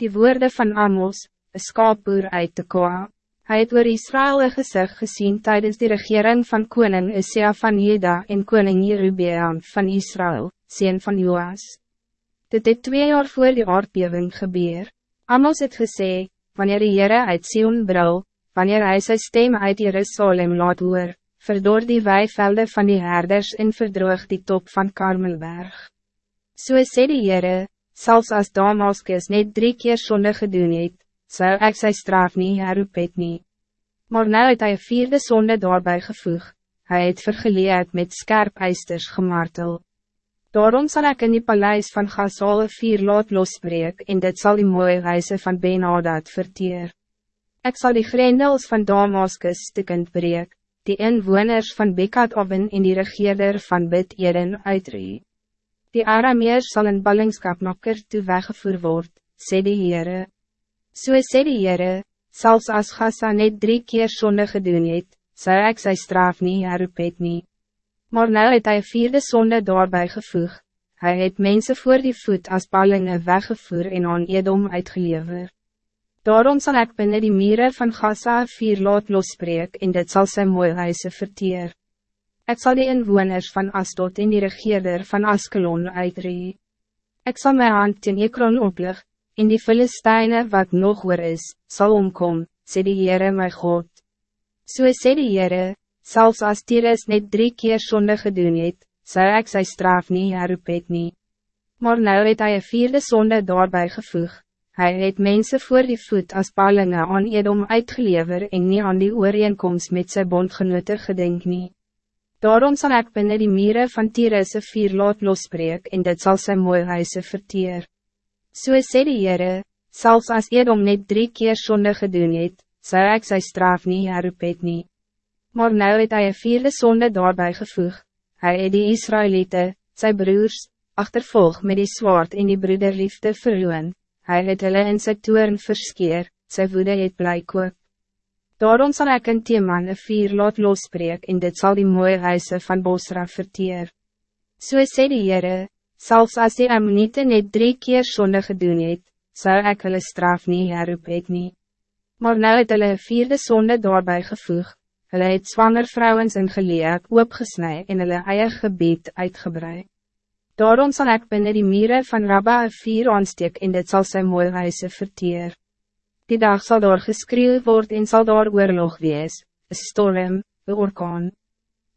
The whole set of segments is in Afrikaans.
Die woorden van Amos, een skaapboer uit de Koa. Hij het oor Israël een gezicht gezien tijdens de regering van koning Isaiah van Juda en koning Jerubeam van Israël, sien van Joas. Dit het twee jaar voor die aardbeving gebeur. Amos het gesê, wanneer die Heere uit Sion brul, wanneer hij sy stem uit Jerusalem laat hoor, verdoor die weivelde van die herders en verdroog die top van Karmelberg. So sê die Heere, zelfs als Damascus net drie keer zonde gedoen het, zou ik zijn straf niet herroep het nie. Maar nou het hy vierde zonde daarbij gevoeg, hij het vergeleerd met scherp eisters gemartel. Daarom zal ik in die paleis van Gasol vier laat losbreek en dit zal die mooie reise van Benadad verteer. Ik zal die grendels van Damascus stukkend breek, die inwoners van Bekat Oven en die regeerder van Bid Eden uitree. Die Arameers zal een ballingskap nokker toe weggevoer word, sê die Heere. So sê die Heere, zelfs als Gassa net drie keer zonde gedoen het, zou ik zijn straf niet herroep het nie. Maar nou het hy vierde zonde daarbij gevoeg, hij het mensen voor die voet als ballingen weggevoer en aan Edom uitgelever. Daarom zal ik binnen die mieren van Gassa vier laat losbreek en dit zal zijn mooi huise verteer. Ik zal die inwoners van Asdod en die regeerder van Askelon uitree. Ik zal mijn hand in Ekron oplig, en die Filisteine wat nog oor is, zal omkom, sê die Heere my God. So sê die Heere, selfs as Tyrus net drie keer sonde gedoen het, zou ik sy straf nie herroep het nie. Maar nou het hy een vierde sonde daarbij gevoeg, hy het mensen voor die voet als palinge aan Edom uitgelever en nie aan die ooreenkomst met sy bondgenote gedenk nie. Daarom zal ik binnen die mieren van Tyrus vier laat losbreek en dit zal zijn mooi huise verteer. So sê die Heere, selfs as Edom net drie keer sonde gedoen het, zou ik sy straf nie herroep het nie. Maar nou het hy een vierde sonde daarbij gevoeg, hy het die Israëlieten, sy broers, achtervolg met die zwaard in die broederliefde verloon, hy het hulle in sy toren verskeer, sy woede het bly koop. Daarom zal ik een teeman een vier laat losbreek en dit zal die mooie huise van Bosra verteer. So sê die Heere, Zelfs als die Ammonite net drie keer zonde gedoen het, zou ik hulle straf niet herroep het nie. Maar nou het hulle vierde zonde daarbij gevoeg, hulle het zwanger vrouwens in geleek opgesnij en hulle eie gebied uitgebreid. Daarom zal ik binnen die mieren van Rabba een vier aansteek en dit zal zijn mooi huise verteer. Die dag zal daar geskreeuw worden en zal daar oorlog wees, een storm, een orkaan.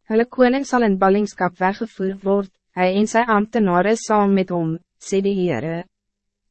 Hulle koning zal in ballingskap weggevoerd worden hij en sy ambtenare saam met hom, sê die Heere.